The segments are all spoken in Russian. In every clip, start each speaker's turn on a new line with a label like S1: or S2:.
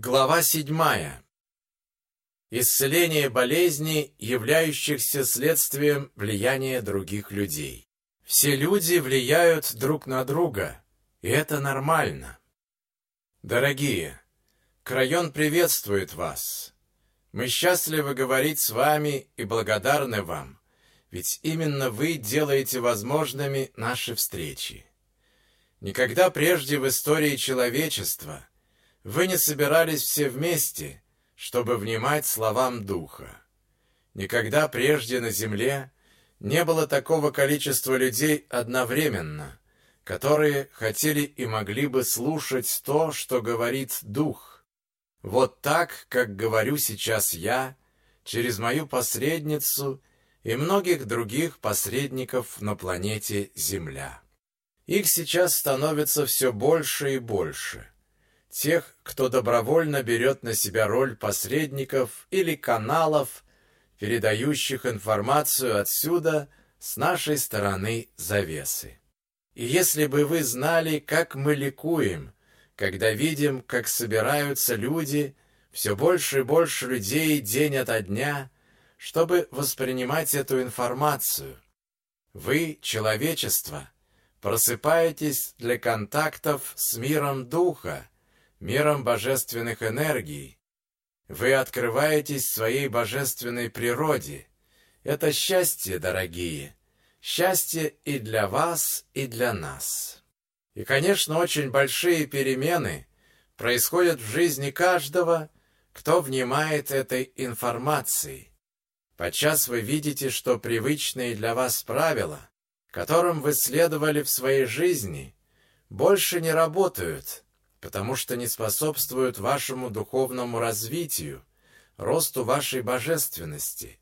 S1: Глава седьмая. Исцеление болезней, являющихся следствием влияния других людей. Все люди влияют друг на друга, и это нормально. Дорогие, Крайон приветствует вас. Мы счастливы говорить с вами и благодарны вам, ведь именно вы делаете возможными наши встречи. Никогда прежде в истории человечества вы не собирались все вместе, чтобы внимать словам Духа. Никогда прежде на земле не было такого количества людей одновременно, которые хотели и могли бы слушать то, что говорит Дух. Вот так, как говорю сейчас я, через мою посредницу и многих других посредников на планете Земля. Их сейчас становится все больше и больше. Тех, кто добровольно берет на себя роль посредников или каналов, передающих информацию отсюда, с нашей стороны завесы. И если бы вы знали, как мы ликуем, когда видим, как собираются люди, все больше и больше людей день ото дня, чтобы воспринимать эту информацию. Вы, человечество, просыпаетесь для контактов с миром духа, миром божественных энергий. Вы открываетесь своей божественной природе. Это счастье, дорогие. Счастье и для вас, и для нас. И, конечно, очень большие перемены происходят в жизни каждого, кто внимает этой информации. Подчас вы видите, что привычные для вас правила, которым вы следовали в своей жизни, больше не работают, потому что не способствуют вашему духовному развитию, росту вашей божественности.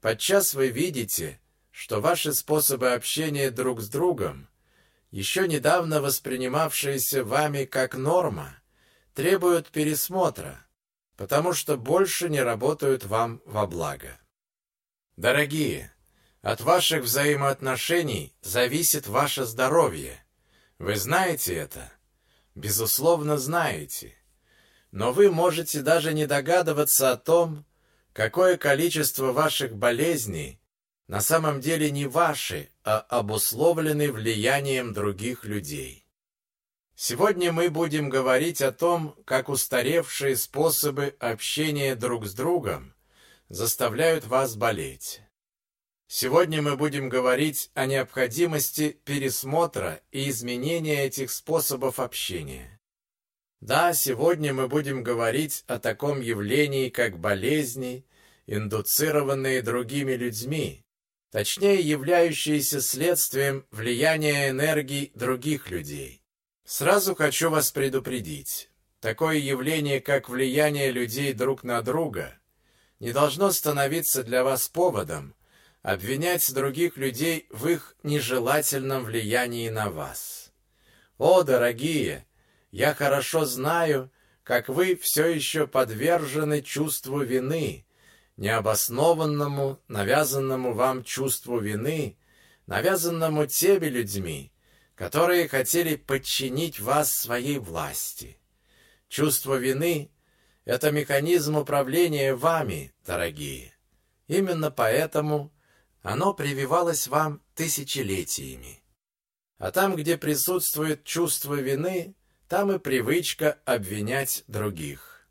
S1: Подчас вы видите, что ваши способы общения друг с другом, еще недавно воспринимавшиеся вами как норма, требуют пересмотра, потому что больше не работают вам во благо. Дорогие, от ваших взаимоотношений зависит ваше здоровье. Вы знаете это? Безусловно, знаете. Но вы можете даже не догадываться о том, какое количество ваших болезней на самом деле не ваши, а обусловлены влиянием других людей. Сегодня мы будем говорить о том, как устаревшие способы общения друг с другом заставляют вас болеть. Сегодня мы будем говорить о необходимости пересмотра и изменения этих способов общения. Да, сегодня мы будем говорить о таком явлении, как болезни, индуцированные другими людьми, точнее являющиеся следствием влияния энергий других людей. Сразу хочу вас предупредить. Такое явление, как влияние людей друг на друга, не должно становиться для вас поводом, обвинять других людей в их нежелательном влиянии на вас. О, дорогие, я хорошо знаю, как вы все еще подвержены чувству вины, необоснованному, навязанному вам чувству вины, навязанному теми людьми, которые хотели подчинить вас своей власти. Чувство вины – это механизм управления вами, дорогие. Именно поэтому оно прививалось вам тысячелетиями. А там, где присутствует чувство вины, там и привычка обвинять других.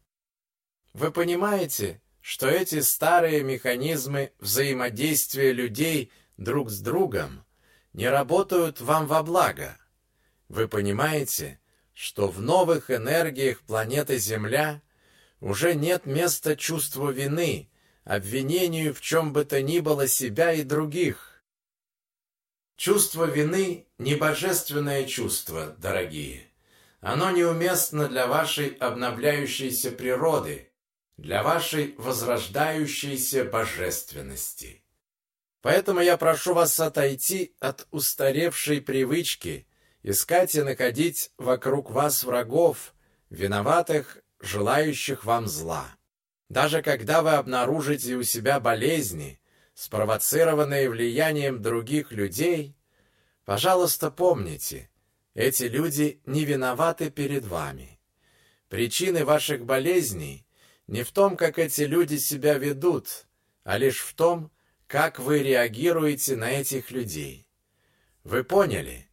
S1: Вы понимаете, что эти старые механизмы взаимодействия людей друг с другом не работают вам во благо. Вы понимаете, что в новых энергиях планеты Земля уже нет места чувству вины, обвинению в чем бы то ни было себя и других. Чувство вины – не божественное чувство, дорогие. Оно неуместно для вашей обновляющейся природы, для вашей возрождающейся божественности. Поэтому я прошу вас отойти от устаревшей привычки искать и находить вокруг вас врагов, виноватых, желающих вам зла. Даже когда вы обнаружите у себя болезни, спровоцированные влиянием других людей, пожалуйста, помните, эти люди не виноваты перед вами. Причины ваших болезней не в том, как эти люди себя ведут, а лишь в том, как вы реагируете на этих людей. Вы поняли?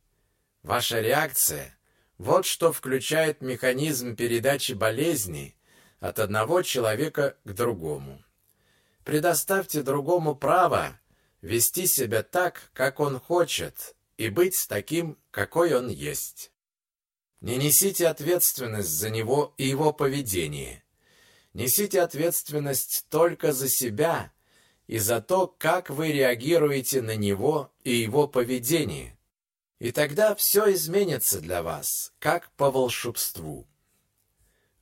S1: Ваша реакция – вот что включает механизм передачи болезни от одного человека к другому. Предоставьте другому право вести себя так, как он хочет, и быть таким, какой он есть. Не несите ответственность за него и его поведение. Несите ответственность только за себя и за то, как вы реагируете на него и его поведение. И тогда все изменится для вас, как по волшебству.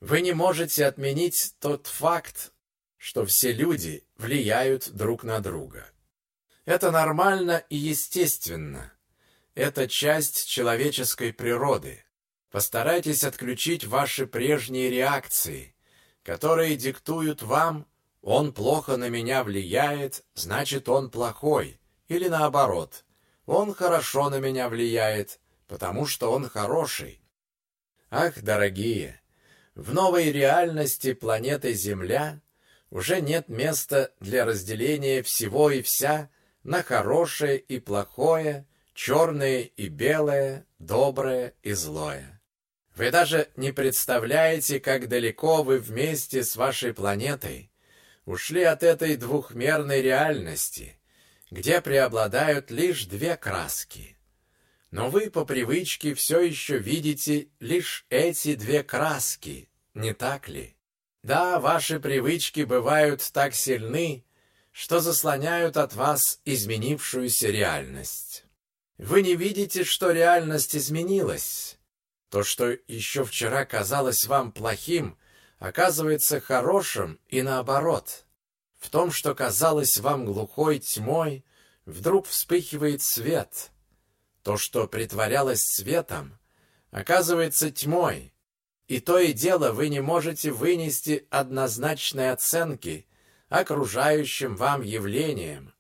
S1: Вы не можете отменить тот факт, что все люди влияют друг на друга. Это нормально и естественно. Это часть человеческой природы. Постарайтесь отключить ваши прежние реакции, которые диктуют вам «он плохо на меня влияет, значит, он плохой», или наоборот «он хорошо на меня влияет, потому что он хороший». Ах, дорогие, в новой реальности планеты Земля уже нет места для разделения всего и вся на хорошее и плохое, черное и белое, доброе и злое. Вы даже не представляете, как далеко вы вместе с вашей планетой ушли от этой двухмерной реальности, где преобладают лишь две краски. Но вы по привычке все еще видите лишь эти две краски, не так ли? Да, ваши привычки бывают так сильны, что заслоняют от вас изменившуюся реальность. Вы не видите, что реальность изменилась, то, что еще вчера казалось вам плохим, оказывается хорошим и наоборот. В том, что казалось вам глухой тьмой, вдруг вспыхивает свет. То, что притворялось светом, оказывается тьмой. И то и дело вы не можете вынести однозначной оценки окружающим вам явлениям,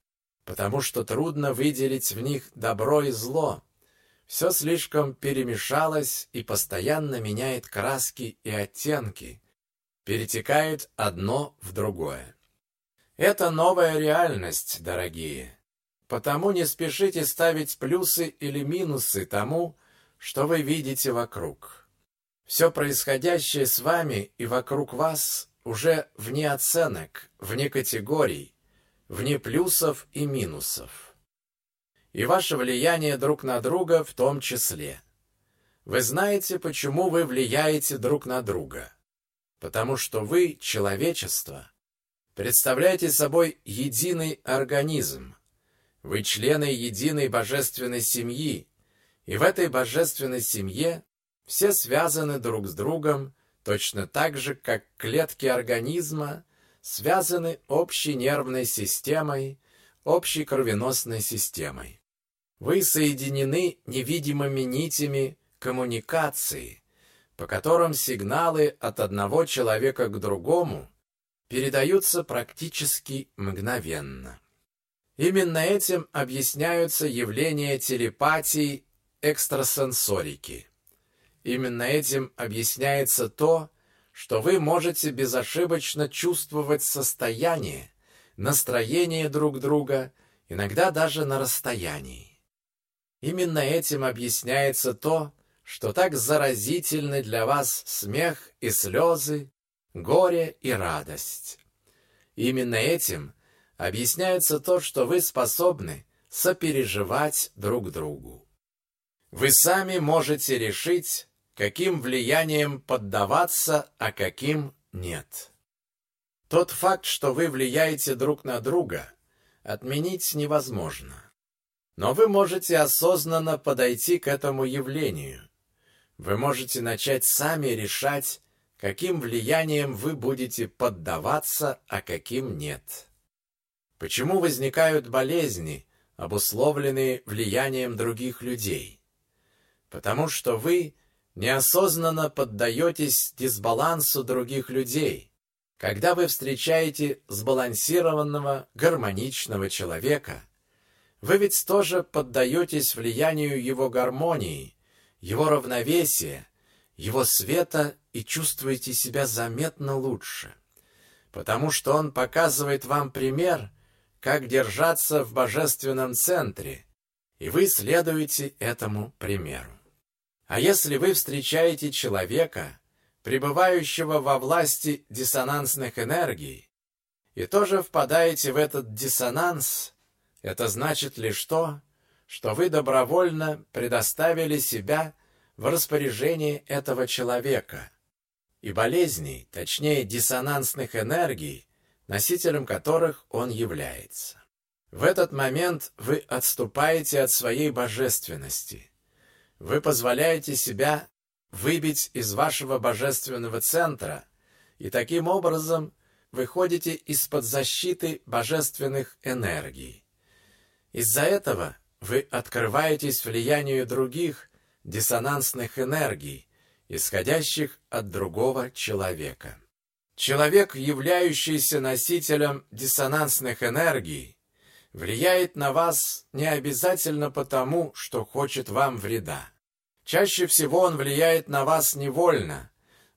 S1: потому что трудно выделить в них добро и зло. Все слишком перемешалось и постоянно меняет краски и оттенки, перетекает одно в другое. Это новая реальность, дорогие. Потому не спешите ставить плюсы или минусы тому, что вы видите вокруг. Все происходящее с вами и вокруг вас уже вне оценок, вне категорий, вне плюсов и минусов и ваше влияние друг на друга в том числе. Вы знаете, почему вы влияете друг на друга? Потому что вы, человечество, представляете собой единый организм. Вы члены единой божественной семьи, и в этой божественной семье все связаны друг с другом точно так же, как клетки организма связаны общей нервной системой, общей кровеносной системой. Вы соединены невидимыми нитями коммуникации, по которым сигналы от одного человека к другому передаются практически мгновенно. Именно этим объясняются явления телепатии, экстрасенсорики. Именно этим объясняется то, что вы можете безошибочно чувствовать состояние, настроение друг друга, иногда даже на расстоянии. Именно этим объясняется то, что так заразительны для вас смех и слезы, горе и радость. Именно этим объясняется то, что вы способны сопереживать друг другу. Вы сами можете решить, каким влиянием поддаваться, а каким нет. Тот факт, что вы влияете друг на друга, отменить невозможно. Но вы можете осознанно подойти к этому явлению. Вы можете начать сами решать, каким влиянием вы будете поддаваться, а каким нет. Почему возникают болезни, обусловленные влиянием других людей? Потому что вы неосознанно поддаетесь дисбалансу других людей. Когда вы встречаете сбалансированного, гармоничного человека – вы ведь тоже поддаетесь влиянию его гармонии, его равновесия, его света и чувствуете себя заметно лучше, потому что он показывает вам пример, как держаться в божественном центре, и вы следуете этому примеру. А если вы встречаете человека, пребывающего во власти диссонансных энергий, и тоже впадаете в этот диссонанс, это значит лишь то, что вы добровольно предоставили себя в распоряжение этого человека и болезней, точнее диссонансных энергий, носителем которых он является. В этот момент вы отступаете от своей божественности. Вы позволяете себя выбить из вашего божественного центра и таким образом выходите из-под защиты божественных энергий. Из-за этого вы открываетесь влиянию других диссонансных энергий, исходящих от другого человека. Человек, являющийся носителем диссонансных энергий, влияет на вас не обязательно потому, что хочет вам вреда. Чаще всего он влияет на вас невольно,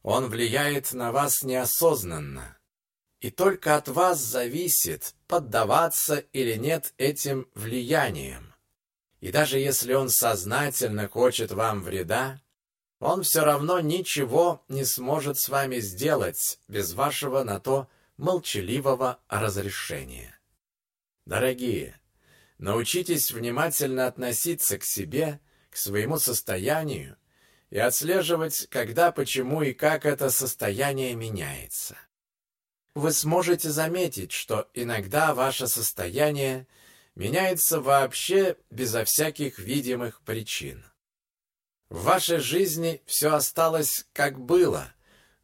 S1: он влияет на вас неосознанно. И только от вас зависит, поддаваться или нет этим влияниям. И даже если он сознательно хочет вам вреда, он все равно ничего не сможет с вами сделать без вашего на то молчаливого разрешения. Дорогие, научитесь внимательно относиться к себе, к своему состоянию и отслеживать, когда, почему и как это состояние меняется. Вы сможете заметить, что иногда ваше состояние меняется вообще безо всяких видимых причин. В вашей жизни все осталось как было,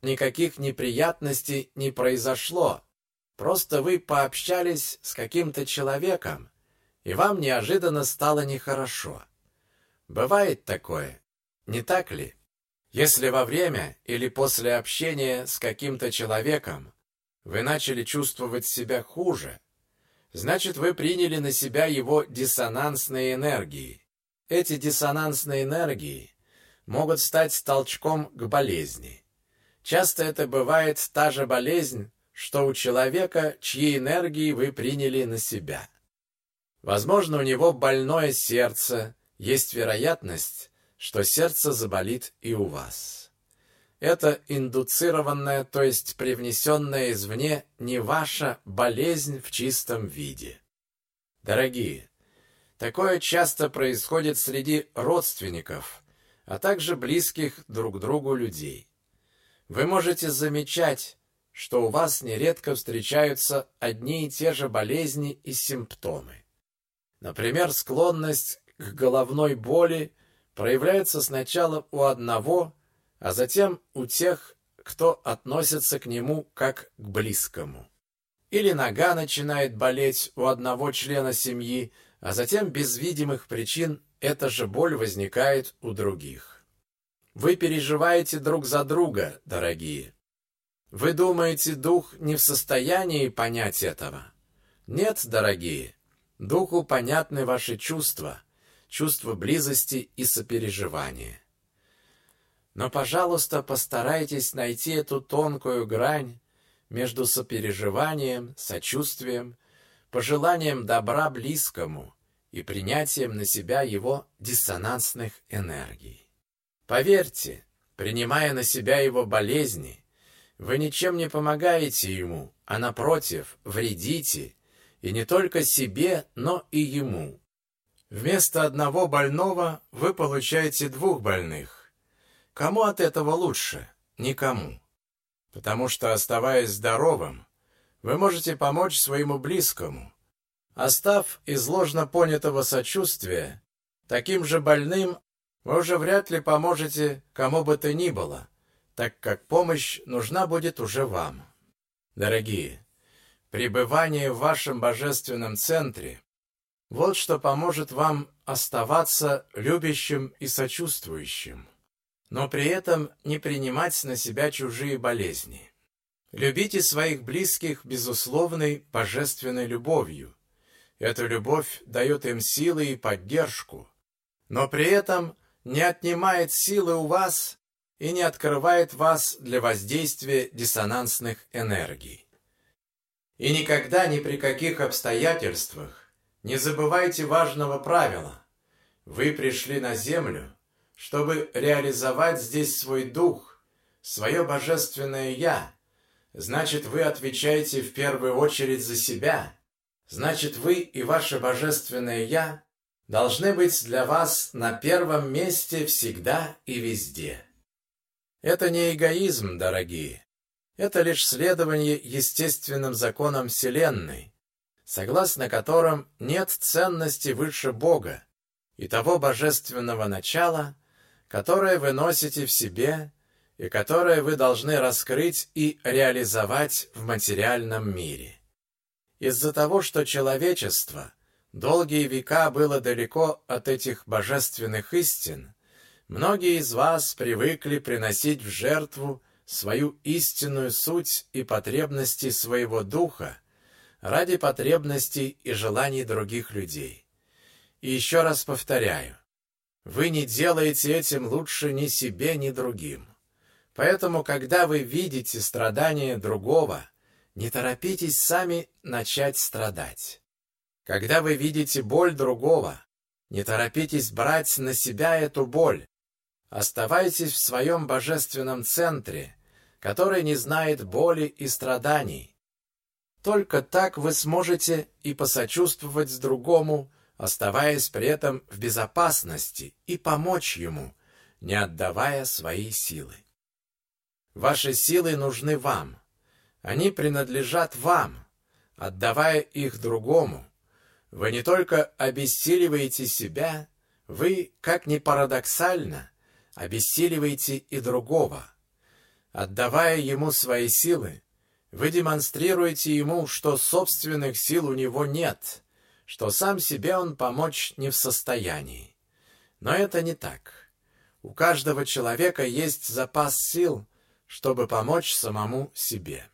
S1: никаких неприятностей не произошло, Просто вы пообщались с каким-то человеком, и вам неожиданно стало нехорошо. Бывает такое, не так ли? Если во время или после общения с каким-то человеком вы начали чувствовать себя хуже, значит, вы приняли на себя его диссонансные энергии. Эти диссонансные энергии могут стать толчком к болезни. Часто это бывает та же болезнь, что у человека, чьи энергии вы приняли на себя. Возможно, у него больное сердце, есть вероятность, что сердце заболит и у вас. Это индуцированная, то есть привнесенная извне, не ваша болезнь в чистом виде. Дорогие, такое часто происходит среди родственников, а также близких друг другу людей. Вы можете замечать, что у вас нередко встречаются одни и те же болезни и симптомы. Например, склонность к головной боли проявляется сначала у одного, а затем у тех, кто относится к нему как к близкому. Или нога начинает болеть у одного члена семьи, а затем без видимых причин эта же боль возникает у других. Вы переживаете друг за друга, дорогие. Вы думаете, дух не в состоянии понять этого? Нет, дорогие. Духу понятны ваши чувства, чувства близости и сопереживания. Но, пожалуйста, постарайтесь найти эту тонкую грань между сопереживанием, сочувствием, пожеланием добра близкому и принятием на себя его диссонансных энергий. Поверьте, принимая на себя его болезни, вы ничем не помогаете ему, а напротив, вредите, и не только себе, но и ему. Вместо одного больного вы получаете двух больных. Кому от этого лучше? Никому. Потому что, оставаясь здоровым, вы можете помочь своему близкому. Остав из ложно понятого сочувствия, таким же больным вы уже вряд ли поможете кому бы то ни было, так как помощь нужна будет уже вам. Дорогие, пребывание в вашем божественном центре – вот что поможет вам оставаться любящим и сочувствующим, но при этом не принимать на себя чужие болезни. Любите своих близких безусловной божественной любовью. Эта любовь дает им силы и поддержку, но при этом не отнимает силы у вас и не открывает вас для воздействия диссонансных энергий. И никогда ни при каких обстоятельствах не забывайте важного правила. Вы пришли на Землю, чтобы реализовать здесь свой дух, свое божественное «Я». Значит, вы отвечаете в первую очередь за себя. Значит, вы и ваше божественное «Я» должны быть для вас на первом месте всегда и везде. Это не эгоизм, дорогие. Это лишь следование естественным законам Вселенной, согласно которым нет ценности выше Бога и того божественного начала, которое вы носите в себе и которое вы должны раскрыть и реализовать в материальном мире. Из-за того, что человечество долгие века было далеко от этих божественных истин, Многие из вас привыкли приносить в жертву свою истинную суть и потребности своего духа ради потребностей и желаний других людей. И еще раз повторяю, вы не делаете этим лучше ни себе, ни другим. Поэтому, когда вы видите страдания другого, не торопитесь сами начать страдать. Когда вы видите боль другого, не торопитесь брать на себя эту боль, Оставайтесь в своем божественном центре, который не знает боли и страданий. Только так вы сможете и посочувствовать другому, оставаясь при этом в безопасности, и помочь ему, не отдавая свои силы. Ваши силы нужны вам. Они принадлежат вам. Отдавая их другому, вы не только обессиливаете себя, вы, как ни парадоксально, обессиливаете и другого. Отдавая ему свои силы, вы демонстрируете ему, что собственных сил у него нет, что сам себе он помочь не в состоянии. Но это не так. У каждого человека есть запас сил, чтобы помочь самому себе.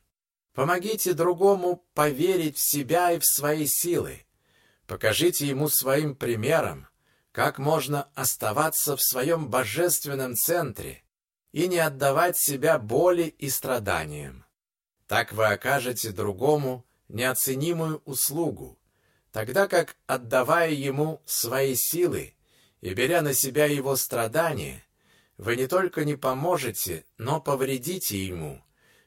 S1: Помогите другому поверить в себя и в свои силы. Покажите ему своим примером, как можно оставаться в своем божественном центре и не отдавать себя боли и страданиям? Так вы окажете другому неоценимую услугу, тогда как, отдавая ему свои силы и беря на себя его страдания, вы не только не поможете, но повредите ему,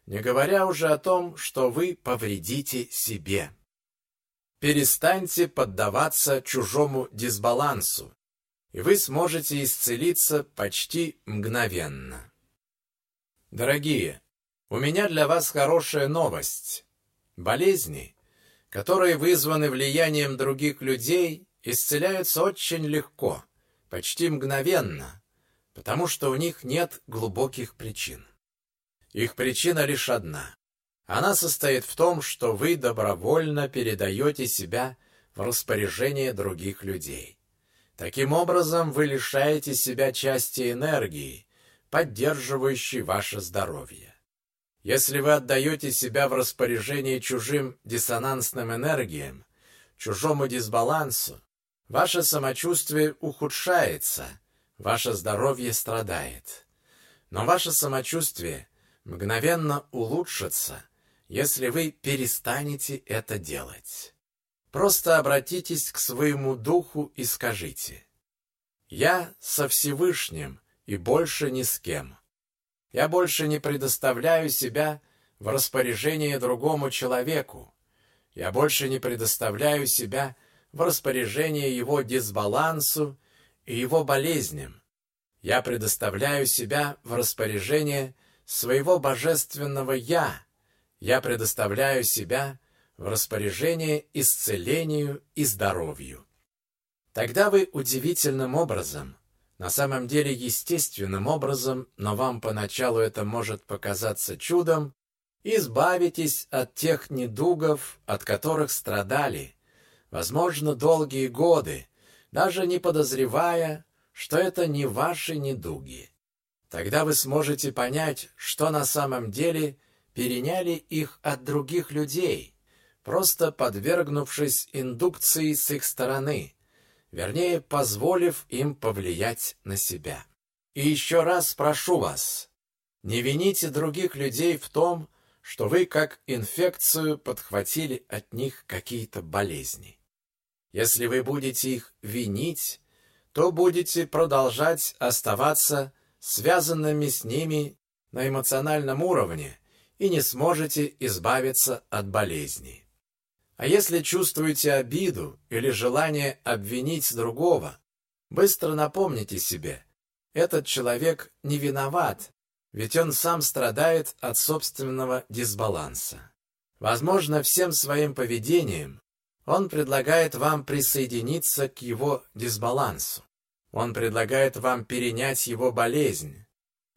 S1: не говоря уже о том, что вы повредите себе. Перестаньте поддаваться чужому дисбалансу, и вы сможете исцелиться почти мгновенно. Дорогие, у меня для вас хорошая новость. Болезни, которые вызваны влиянием других людей, исцеляются очень легко, почти мгновенно, потому что у них нет глубоких причин. Их причина лишь одна. Она состоит в том, что вы добровольно передаете себя в распоряжение других людей. Таким образом, вы лишаете себя части энергии, поддерживающей ваше здоровье. Если вы отдаете себя в распоряжение чужим диссонансным энергиям, чужому дисбалансу, ваше самочувствие ухудшается, ваше здоровье страдает. Но ваше самочувствие мгновенно улучшится, если вы перестанете это делать. Просто обратитесь к своему духу и скажите «Я со Всевышним и больше ни с кем. Я больше не предоставляю себя в распоряжение другому человеку. Я больше не предоставляю себя в распоряжение его дисбалансу и его болезням. Я предоставляю себя в распоряжение своего божественного «Я». Я предоставляю себя в распоряжение исцелению и здоровью. Тогда вы удивительным образом, на самом деле естественным образом, но вам поначалу это может показаться чудом, избавитесь от тех недугов, от которых страдали, возможно, долгие годы, даже не подозревая, что это не ваши недуги. Тогда вы сможете понять, что на самом деле переняли их от других людей, просто подвергнувшись индукции с их стороны, вернее, позволив им повлиять на себя. И еще раз прошу вас, Не вините других людей в том, что вы как инфекцию подхватили от них какие-то болезни. Если вы будете их винить, то будете продолжать оставаться связанными с ними на эмоциональном уровне и не сможете избавиться от болезни. А если чувствуете обиду или желание обвинить другого, быстро напомните себе, этот человек не виноват, ведь он сам страдает от собственного дисбаланса. Возможно, всем своим поведением он предлагает вам присоединиться к его дисбалансу. Он предлагает вам перенять его болезнь.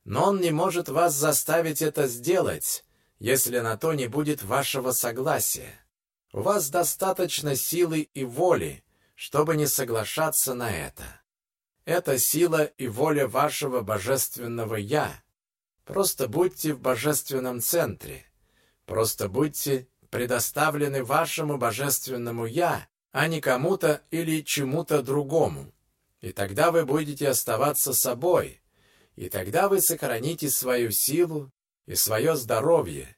S1: Но он не может вас заставить это сделать, если на то не будет вашего согласия. У вас достаточно силы и воли, чтобы не соглашаться на это. Это сила и воля вашего божественного «Я». Просто будьте в божественном центре. Просто будьте предоставлены вашему божественному «Я», а не кому-то или чему-то другому. И тогда вы будете оставаться собой, и тогда вы сохраните свою силу и свое здоровье,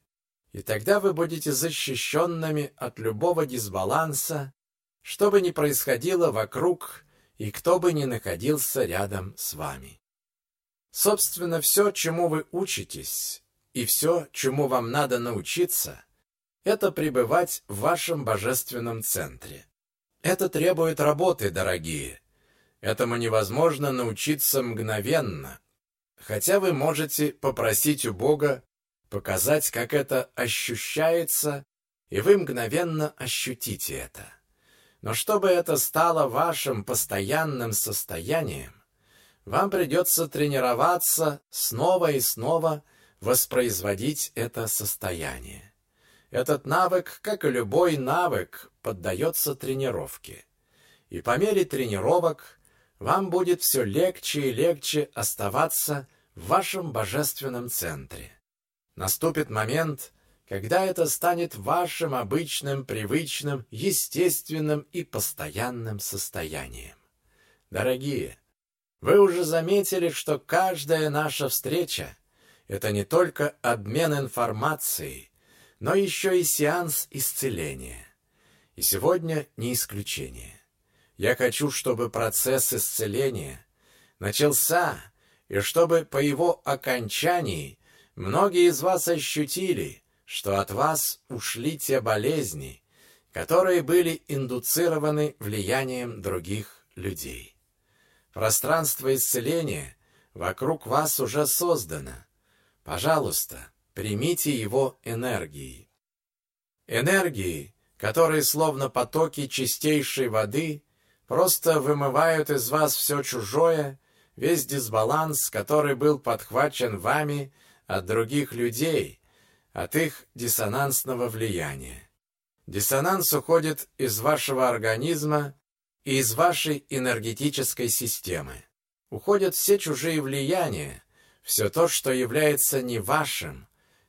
S1: и тогда вы будете защищенными от любого дисбаланса, что бы ни происходило вокруг и кто бы ни находился рядом с вами. Собственно, все, чему вы учитесь, и все, чему вам надо научиться, это пребывать в вашем божественном центре. Это требует работы, дорогие. Этому невозможно научиться мгновенно, хотя вы можете попросить у Бога показать, как это ощущается, и вы мгновенно ощутите это. Но чтобы это стало вашим постоянным состоянием, вам придется тренироваться снова и снова воспроизводить это состояние. Этот навык, как и любой навык, поддается тренировке. И по мере тренировок вам будет все легче и легче оставаться в вашем божественном центре. Наступит момент, когда это станет вашим обычным, привычным, естественным и постоянным состоянием. Дорогие, вы уже заметили, что каждая наша встреча – это не только обмен информацией, но еще и сеанс исцеления. И сегодня не исключение. Я хочу, чтобы процесс исцеления начался, и чтобы по его окончании многие из вас ощутили, что от вас ушли те болезни, которые были индуцированы влиянием других людей. Пространство исцеления вокруг вас уже создано. Пожалуйста, примите его энергии. Энергии, которые, словно потоки чистейшей воды, просто вымывают из вас все чужое, весь дисбаланс, который был подхвачен вами от других людей, от их диссонансного влияния. Диссонанс уходит из вашего организма и из вашей энергетической системы. Уходят все чужие влияния, все то, что является не вашим,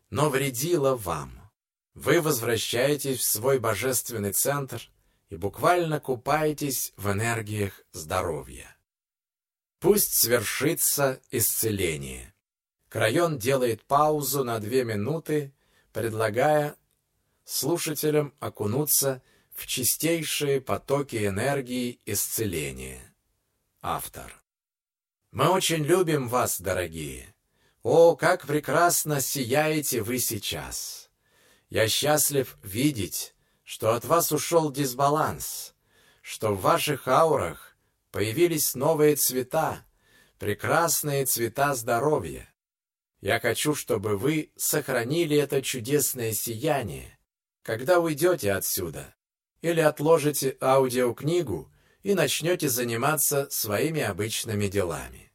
S1: но вредило вам. Вы возвращаетесь в свой божественный центр и буквально купаетесь в энергиях здоровья. Пусть свершится исцеление. Крайон делает паузу на две минуты, предлагая слушателям окунуться в чистейшие потоки энергии исцеления. Автор. Мы очень любим вас, дорогие. О, как прекрасно сияете вы сейчас! Я счастлив видеть, что от вас ушел дисбаланс, что в ваших аурах появились новые цвета, прекрасные цвета здоровья. Я хочу, чтобы вы сохранили это чудесное сияние, когда уйдете отсюда, или отложите аудиокнигу и начнете заниматься своими обычными делами.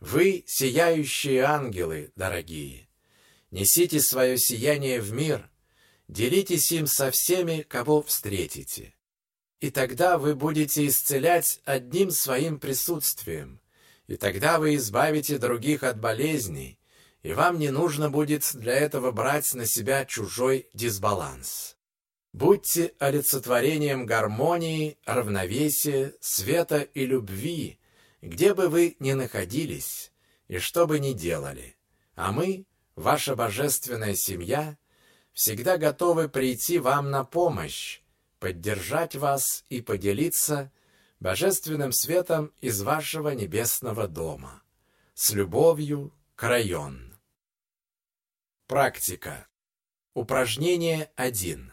S1: Вы — сияющие ангелы, дорогие. Несите свое сияние в мир, делитесь им со всеми, кого встретите. И тогда вы будете исцелять одним своим присутствием, и тогда вы избавите других от болезней, и вам не нужно будет для этого брать на себя чужой дисбаланс. Будьте олицетворением гармонии, равновесия, света и любви, где бы вы ни находились и что бы ни делали. А мы ваша божественная семья всегда готовы прийти вам на помощь, поддержать вас и поделиться божественным светом из вашего небесного дома. С любовью, Крайон. Практика. Упражнение 1.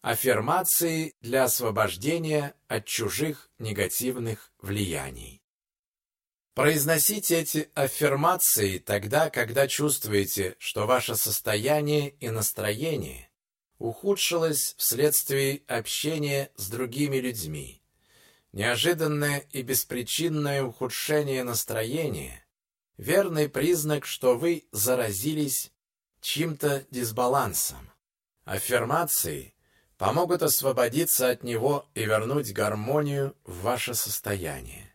S1: Аффирмации для освобождения от чужих негативных влияний. Произносите эти аффирмации тогда, когда чувствуете, что ваше состояние и настроение ухудшилось вследствие общения с другими людьми. Неожиданное и беспричинное ухудшение настроения – верный признак, что вы заразились чьим-то дисбалансом. Аффирмации помогут освободиться от него и вернуть гармонию в ваше состояние.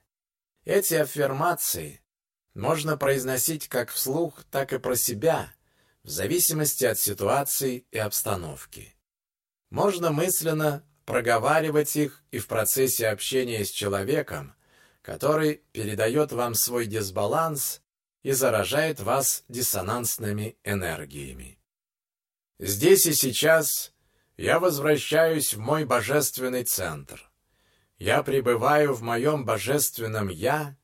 S1: Эти аффирмации можно произносить как вслух, так и про себя, в зависимости от ситуации и обстановки. Можно мысленно проговаривать их и в процессе общения с человеком, который передает вам свой дисбаланс и заражает вас диссонансными энергиями. Здесь и сейчас я возвращаюсь в мой божественный центр. Я пребываю в моем божественном «Я»,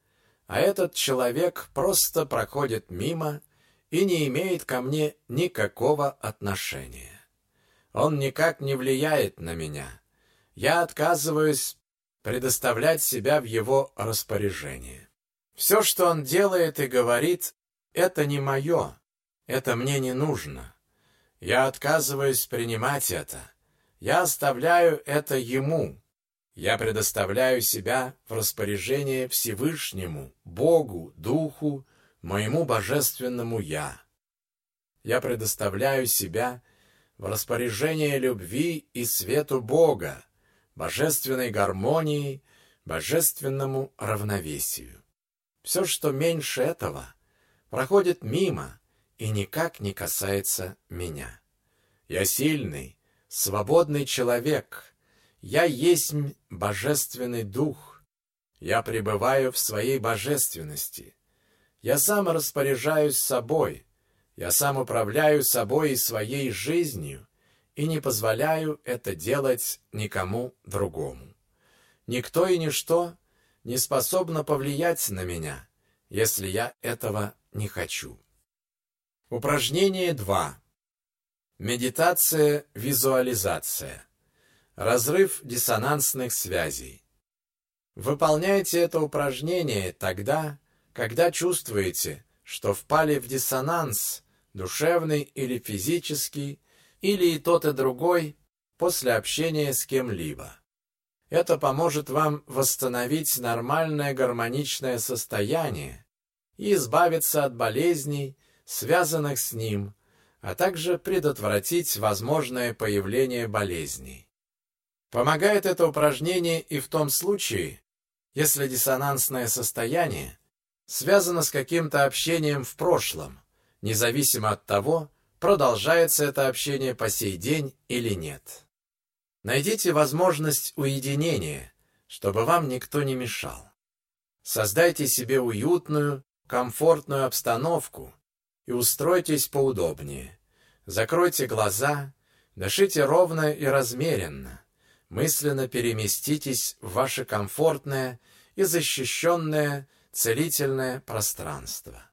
S1: а этот человек просто проходит мимо и не имеет ко мне никакого отношения. Он никак не влияет на меня. Я отказываюсь предоставлять себя в его распоряжение. Все, что он делает и говорит, это не мое, это мне не нужно. Я отказываюсь принимать это. Я оставляю это ему, я предоставляю себя в распоряжение Всевышнему, Богу, Духу, моему божественному Я. Я предоставляю себя в распоряжение любви и свету Бога, божественной гармонии, божественному равновесию. Все, что меньше этого, проходит мимо и никак не касается меня. Я сильный, свободный человек — я есть Божественный Дух. Я пребываю в своей божественности. Я сам распоряжаюсь собой. Я сам управляю собой и своей жизнью и не позволяю это делать никому другому. Никто и ничто не способно повлиять на меня, если я этого не хочу. Упражнение 2. Медитация-визуализация. Разрыв диссонансных связей. Выполняйте это упражнение тогда, когда чувствуете, что впали в диссонанс, душевный или физический, или и тот, и другой, после общения с кем-либо. Это поможет вам восстановить нормальное гармоничное состояние и избавиться от болезней, связанных с ним, а также предотвратить возможное появление болезней. Помогает это упражнение и в том случае, если диссонансное состояние связано с каким-то общением в прошлом, независимо от того, продолжается это общение по сей день или нет. Найдите возможность уединения, чтобы вам никто не мешал. Создайте себе уютную, комфортную обстановку и устройтесь поудобнее. Закройте глаза, дышите ровно и размеренно мысленно переместитесь в ваше комфортное и защищенное целительное пространство.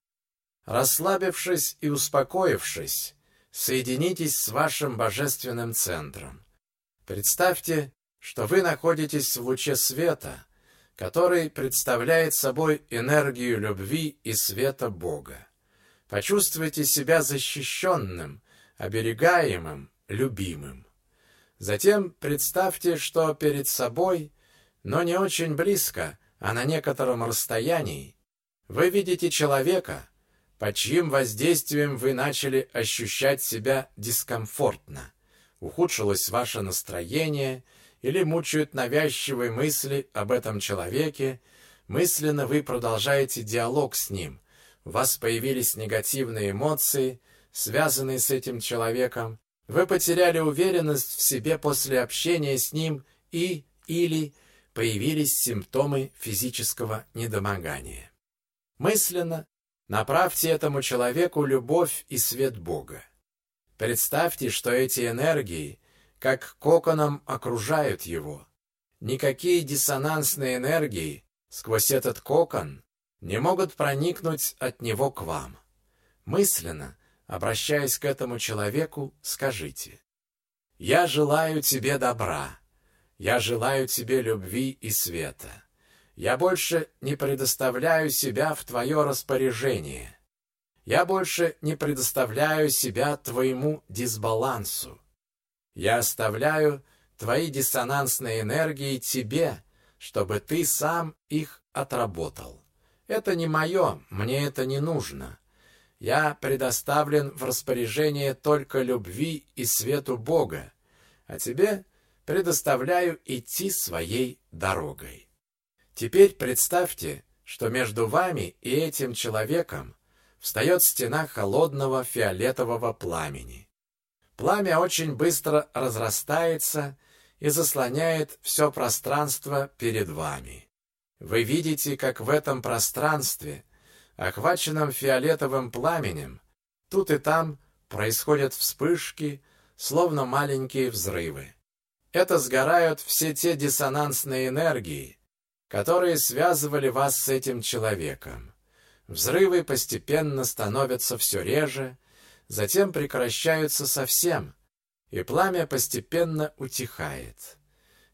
S1: Расслабившись и успокоившись, соединитесь с вашим божественным центром. Представьте, что вы находитесь в луче света, который представляет собой энергию любви и света Бога. Почувствуйте себя защищенным, оберегаемым, любимым. Затем представьте, что перед собой, но не очень близко, а на некотором расстоянии, вы видите человека, под чьим воздействием вы начали ощущать себя дискомфортно, ухудшилось ваше настроение или мучают навязчивые мысли об этом человеке, мысленно вы продолжаете диалог с ним, у вас появились негативные эмоции, связанные с этим человеком, вы потеряли уверенность в себе после общения с ним и или появились симптомы физического недомогания. Мысленно Направьте этому человеку любовь и свет Бога. Представьте, что эти энергии, как коконом, окружают его. Никакие диссонансные энергии сквозь этот кокон не могут проникнуть от него к вам. Мысленно, обращаясь к этому человеку, скажите «Я желаю тебе добра, я желаю тебе любви и света. Я больше не предоставляю себя в твое распоряжение. Я больше не предоставляю себя твоему дисбалансу. Я оставляю твои диссонансные энергии тебе, чтобы ты сам их отработал. Это не мое, мне это не нужно. Я предоставлен в распоряжение только любви и свету Бога, а тебе предоставляю идти своей дорогой. Теперь представьте, что между вами и этим человеком встает стена холодного фиолетового пламени. Пламя очень быстро разрастается и заслоняет все пространство перед вами. Вы видите, как в этом пространстве, охваченном фиолетовым пламенем, тут и там происходят вспышки, словно маленькие взрывы. Это сгорают все те диссонансные энергии, которые связывали вас с этим человеком. Взрывы постепенно становятся все реже, затем прекращаются совсем, и пламя постепенно утихает.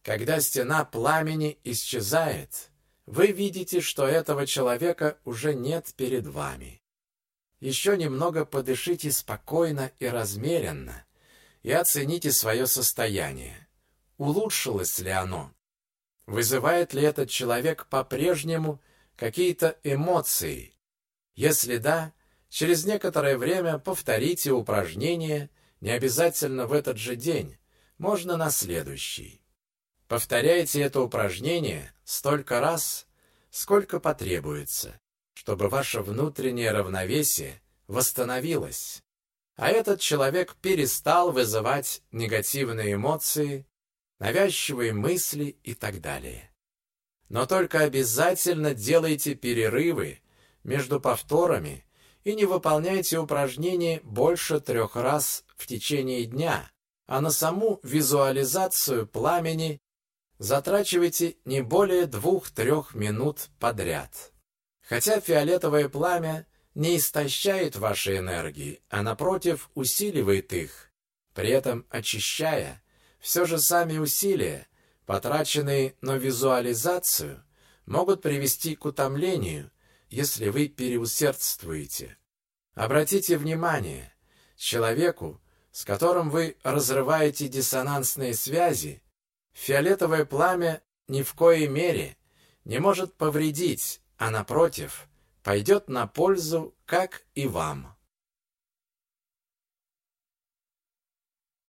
S1: Когда стена пламени исчезает, вы видите, что этого человека уже нет перед вами. Еще немного подышите спокойно и размеренно и оцените свое состояние. Улучшилось ли оно? Вызывает ли этот человек по-прежнему какие-то эмоции? Если да, через некоторое время повторите упражнение, не обязательно в этот же день, можно на следующий. Повторяйте это упражнение столько раз, сколько потребуется, чтобы ваше внутреннее равновесие восстановилось, а этот человек перестал вызывать негативные эмоции навязчивые мысли и так далее. Но только обязательно делайте перерывы между повторами и не выполняйте упражнения больше трех раз в течение дня, а на саму визуализацию пламени затрачивайте не более двух-трех минут подряд. Хотя фиолетовое пламя не истощает ваши энергии, а напротив усиливает их, при этом очищая все же сами усилия, потраченные на визуализацию, могут привести к утомлению, если вы переусердствуете. Обратите внимание, человеку, с которым вы разрываете диссонансные связи, фиолетовое пламя ни в коей мере не может повредить, а напротив, пойдет на пользу, как и вам.